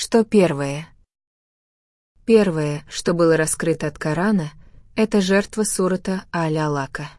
Что первое? Первое, что было раскрыто от Корана, это жертва сурата Аля-Алака.